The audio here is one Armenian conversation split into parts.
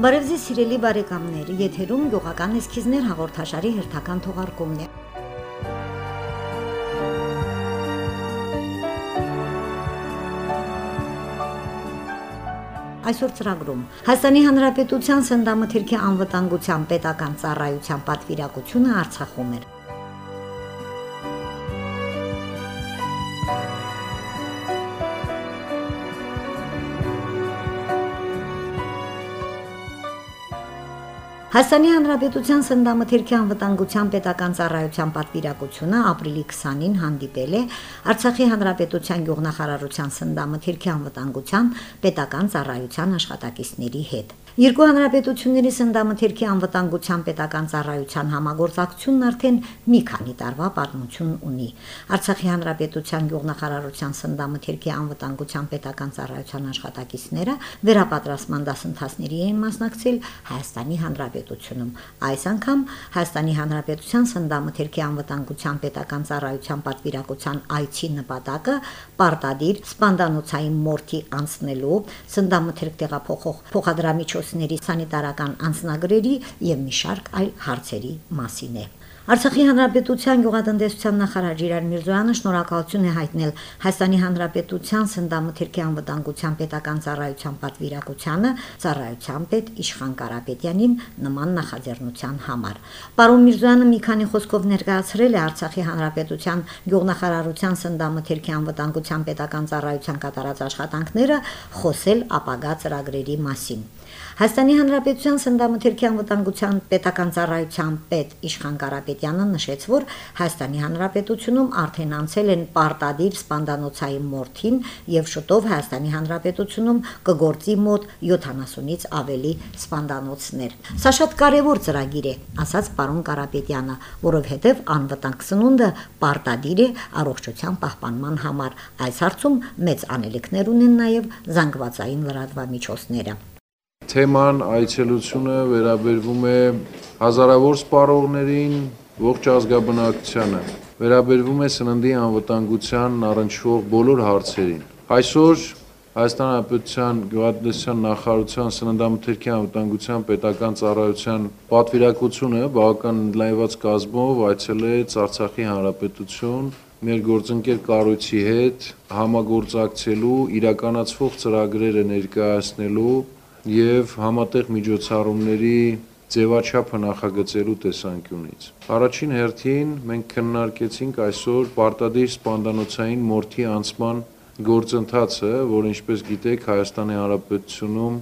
Բարև ձեզ սիրելի բարեկամներ, եթերում գյուղական էսքիզներ հաղորդաշարի հերթական թողարկումն է։ Այսօր ծրագրում. Հայաստանի Հանրապետության Սնդամթերքի անվտանգության պետական ծառայության պատվիրակությունը Արցախում էր։ Հայաստանի Հանրապետության Սնդամթերքի անվտանգության պետական ծառայության պատվիրակությունը ապրիլի 20-ին հանդիպել է Արցախի Հանրապետության գյուղնախարարության Սնդամթերքի անվտանգության պետական ծառայության աշխատակիցների հետ։ Երկու հանրապետությունների սնդամթերքի անվտանգության պետական ծառայության համագործակցությունն արդեն մի քանի տարվա պատմություն ունի։ Արցախի հանրապետության գյուղնախարարության սնդամթերքի անվտանգության պետական ծառայության աշխատակիցները վերապատրաստման դասընթացների են մասնակցել Հայաստանի հանրապետությունում։ Այս անգամ Հայաստանի հանրապետության սնդամթերքի անվտանգության պետական ծառայության պատվիրակության այցի նպատակը պարտադիր սպանդանոցային մորթի անցնելու սնդամթերք տեղափոխող փոխադրամիչ միջոցների սանիտարական անձնագրերի եւ մի շարք այլ հարցերի մասին է։ Արցախի հանրապետության գյուղատնտեսության նախարար Ժիրար Միրզոյանը շնորհակալություն է հայտնել Հայաստանի հանրապետության սնդամթերքի անվտանգության պետական ծառայության պատվիրակությանը ծառայության պետ Իշխան Կարապետյանին նման նախաձեռնության համար։ Պարոն Միրզոյանը մի քանի խոսքով ներկայացրել է Արցախի հանրապետության գյուղնախարարության սնդամթերքի անվտանգության պետական ծառայության կատարած աշխատանքները, խոսել ապագա ծրագրերի մասին։ Հայաստանի Հանրապետության Սնդամթերքի անվտանգության պետական ծառայության պետ Իշխան Կարապետյանը նշեց, որ Հայաստանի Հանրապետությունում արդեն անցել են պարտադիր սպանդանոցային մորթին եւ շուտով Հայաստանի Հանրապետությունում կգործի մոտ 70-ից ավելի սպանդանոցներ։ Սա շատ կարևոր ծրագիր է, ասաց պարոն Կարապետյանը, որովհետեւ անվտանգ սնունդը պարտադիր է առողջության պահպանման համար։ Այս հարցում մեծ անելիքներ ունեն նաեւ զանգվածային լրատվամիջոցները թեման այցելությունը վերաբերվում է հազարավոր սպառողներին, ողջ ազգաբնակչությանը։ Վերաբերվում է սննդի անվտանգության առնչվող բոլոր հարցերին։ Այսօր Հայաստան Հանրապետության գյուղատնտեսության նախարարության սննդամթերքի անվտանգության պետական ծառայության պատվիրակությունը բավական ընդլայնված կազմով այցելեց Արցախի Հանրապետություն մեր գործընկեր կառույցի հետ համագործակցելու իրականացվող ծրագրերը ներկայացնելու եւ համատեղ միջոցառումների ձևաչափը նախագծելու տեսանկյունից։ Առաջին հերթին մենք քննարկեցինք այսօր պարտադիր սպանդանոցային մորթի անցման գործընթացը, որ ինչպես գիտեք Հայաստանի Հանրապետությունում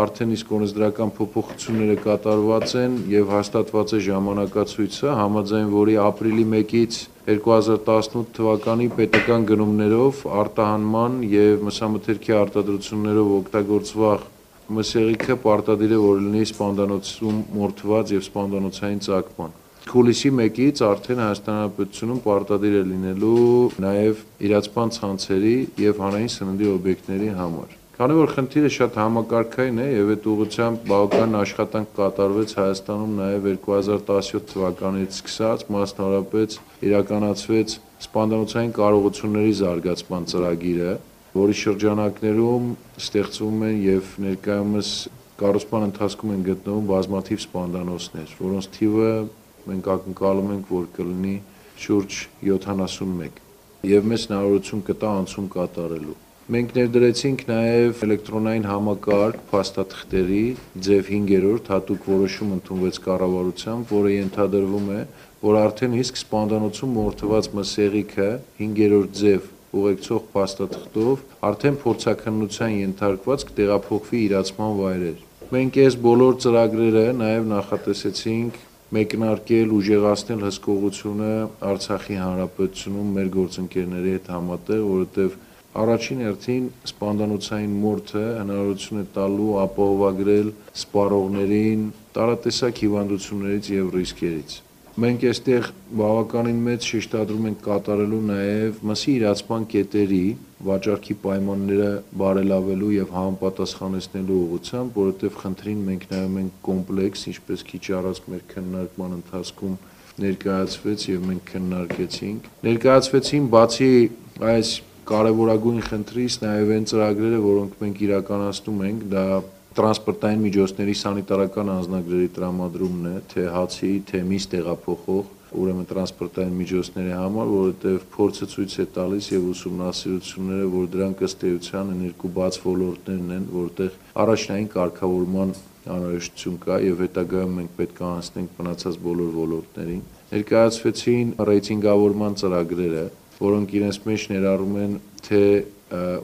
արդեն իսկ օրենսդրական փոփոխությունները կատարված են եւ հաստատված է ժամանակացույցը, համաձայն որի ապրիլի 1-ից 2018 թվականի պետական գնումներով արտահանման եւ մսամթերքի արտադրություններով օգտագործվող մսեղիքը պարտադիր է որ լինի սպանդանոցում մորթված եւ սպանդանոցային ծագման։ Հուլիսի 1-ից արդեն Հայաստան Հանրապետությունում պարտադիր է լինելու նաև իրացման ցանցերի եւ հանրային սննդի օբյեկտների համար։ Քանի որ խնդիրը շատ համակարգային է եւ այդ ուղղությամբ բավական աշխատանք կատարվեց Հայաստանում նաեւ 2017 թվականից սկսած, մասնավորապես իրականացվեց սպանդանոցային կարողությունների զարգացման ծրագիրը, որի շրջանակներում ստեղծվում են եւ ներկայումս կառուցման ընթացքում են գտնվում բազմաթիվ սպանդանոցներ, որոնց թիվը մենք ակնկալում ենք, որ կլինի շուրջ 71 եւ մեծ հնարավորություն կտա անցում կատարելու։ Մենք ներդրեցինք նաև էլեկտրոնային համակարգ փաստաթղթերի ձև 5-րդ հատուկ որոշում ընդունվեց կառավարությամբ, որը ենթադրվում է, որ արդեն իսկ սպանդանոցում մորթված մսեղիքը 5-րդ ձև ուղեկցող փաստաթղթով արդեն փորձակնության ենթարկված կտեղափոխվի իրացման վայրեր։ Մենք այս բոլոր ծրագրերը նաև նախատեսեցինք մեկնարկել ուժեղացնել հսկողությունը Արցախի հանրապետությունում մեր գործընկերների հետ համատեղ, որովհետև առաջին հերթին սպանդանոցային մորթը հնարավորություն է տալու ապահովագրել սպառողներին տարատեսակ հիվանդություններից եւ ռիսկերից։ Մենք այստեղ բավականին մեծ շեշտադրում ենք կատարելու նաև մսի իրացման կետերի վաճառքի պայմանները բարելավելու եւ համապատասխանեցնելու ուղղությամբ, որովհետեւ խնդրին մենք նայում ենք կոմպլեքս, ինչպես քիչ առաջ մեր քննարկման ընթացքում ներկայացվեց եւ մենք քննարկեցինք։ Ներկայացվեցին բացի այս կարևորագույն խնդրից նաև այն ծրագրերը, որոնք մենք իրականացնում ենք, դա տրանսպորտային միջոցների սանիտարական անձնագրերի տրամադրումն է, թե հացի, թե միս տեղափոխող ուրեմն տրանսպորտային միջոցների համար, որովհետև փորձը ցույց է տալիս եւ ուսումնասիրությունները, որ դրանք ըստ էության երկու բաց ոլորտներն են, որտեղ առաջնային կարգավորման անհրաժեշտություն կա եւ հետագայում մենք պետք է անցնենք մնացած բոլոր ոլորտներին։ Ներկայացվեցին ռեյտինգավորման ծրագրերը, որոնք իրենց մեջ ներառում են թե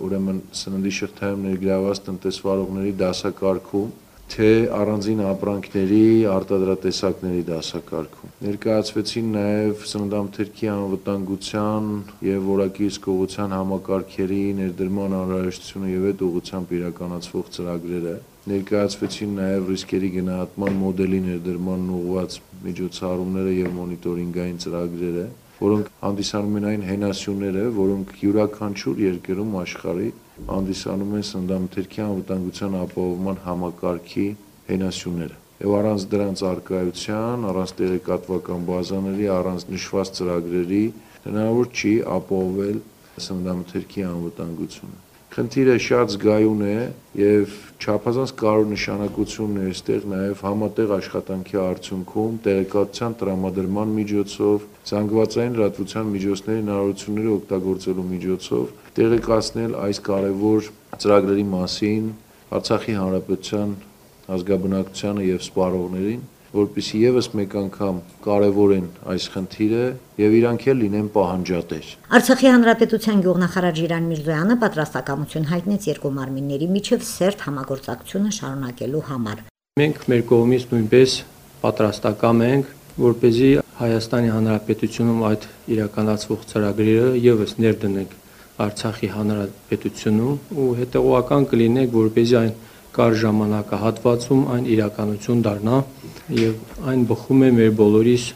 ուրեմն սննդի շղթայում ներգրաված տնտեսվարողների դասակարգում թե առանձին ապրանքների արտադրատեսակների դասակարգում։ Ներկայացվեցին նաև սննդամթերքի անվտանգության եւ որակի հսկողության համակարգերի ներդրման անհրաժեշտությունը եւ այդ ուղղությամբ իրականացվող ծրագրերը։ Ներկայացվեցին նաև ռիսկերի գնահատման մոդելի ներդրման ուղղված միջոցառումները եւ մոնիտորինգային ծրագրերը, որոնք հանդիսանում են այն հենասյուները, որոնք յուրաքանչյուր երկրում աշխարհի հանդիսանում են սննդամթերքի անվտանգության ապահովման համակարգի հենասյուները։ Եվ առանց դրանց արկայության, առանց տեղեկատվական բազաների, առանց նշված ծրագրերի հնարավոր չի ապահովել սննդամթերքի անվտանգությունը։ Խնդիրը շատ զգայուն է եւ չափազանց կարևոր նշանակություն ունի այստեղ նաեւ համատեղ աշխատանքի արդյունքում տեղեկատվության տրամադրման միջոցով, զանգվածային լրատվության միջոցների հնարավորությունները օգտագործելու միջոցով տեղեկացնել այս կարևոր ծրագրերի մասին Արցախի հանրապետության ազգաբնակչությանը եւ սպառողներին, որպիսի եւս մեկ անգամ կարևորեն այս խնդիրը եւ իրանք էլ լինեն պահանջատեր։ Արցախի հանրապետության գյուղնախարար Ժիրան Միրզոյանը պատրաստակամություն հայտնեց երկու մարմինների միջև սերտ համագործակցությունը շարունակելու համար։ Մենք մեր կողմից նույնպես պատրաստակամ ենք, որ เป զի Հայաստանի Հանրապետությունում այդ իրականացվող ծրագրերը եւս ներդնենք Արցախի հանրապետությունում ու հետեւողական կլինեք, որպեսզի այն կար ժամանակահատվածում այն իրականություն դառնա եւ այն բխում է մեր բոլորիս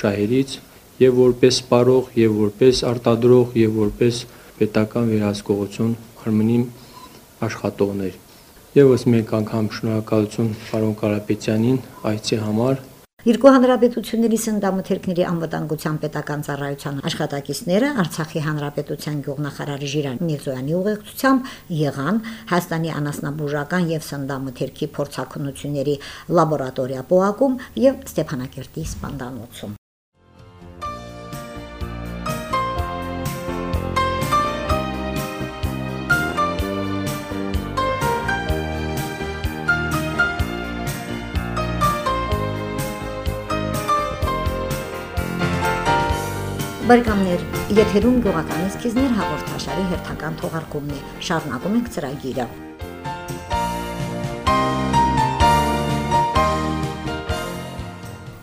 շահերից եւ որպես սպարող եւ որպես արտադրող եւ որպես պետական վերահսկողություն մարմնի աշխատողներ։ Եվս մեկ անգամ շնորհակալություն պարոն Կարապետյանին այցի համար Երկու հանրապետությունների սննդամթերքների անվտանգության պետական ծառայության աշխատակիցները Արցախի հանրապետության գյուղնախարար Ժիրան Միրզոյանի ուղեկցությամբ եղան Հայաստանի անասնաբուժական եւ սննդամթերքի փորձակնությունների լաբորատորիա պոակում եւ Ստեփանակերտի սպանդանոցում։ Բարեկամներ, եթերում գյուղական էսքիզներ հաղորդաշարի հերթական թողարկումն է։ Շարունակում ենք ծրագիրը։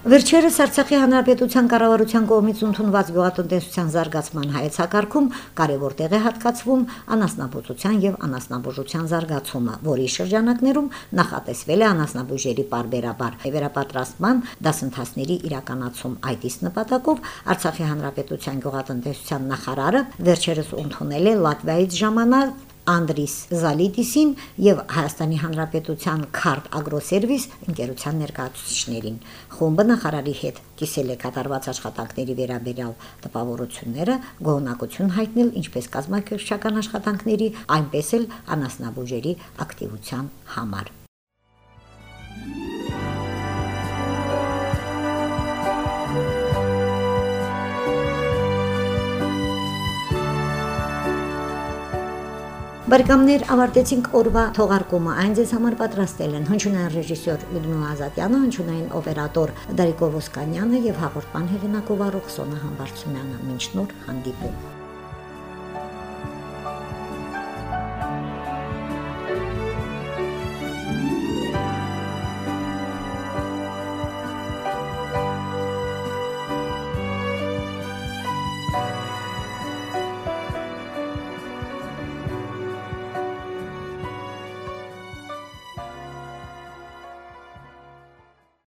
Վերջերս Արցախի Հանրապետության կառավարության կողմից ընդունված գյուղատնտեսության զարգացման հայեցակարգում կարևոր տեղ է հատկացվում անասնաբուծության եւ անասնաբուժության զարգացումը, որի շրջանակներում նախատեսվել է անասնաբուժերի բարբերաբար վերապատրաստման դասընթացների իրականացում այդ իսկ նպատակով Արցախի Հանրապետության գյուղատնտեսության նախարարը վերջերս ընդունել է Լատվիայից ժամանակ Անդրիս Զալիդիսին եւ Հայաստանի Հանրապետության Քարտ Ագրոսերվիս ընկերության ներկայացուցիչներին։ Խումբը նախարարի հետ կիսել է կատարված աշխատանքների վերաբերյալ տպավորությունները, գոհնակություն հայտնել ինչպես կազմակերպչական աշխատանքների, այնպես էլ անասնաբուժերի ակտիվության համար։ Բարեկամներ ավարտեցինք օրվա թողարկումը։ Այն ձեզ համար պատրաստել են հնչյունային ռեժիսոր Լյուդմիլա Ազատյանը, հնչյունային օպերատոր Դարիկո Ոսկանյանը եւ հաղորդման հեղինակով Արուխ Սոնա Համբարձումյանը։ Մինչ նոր հանդիպում։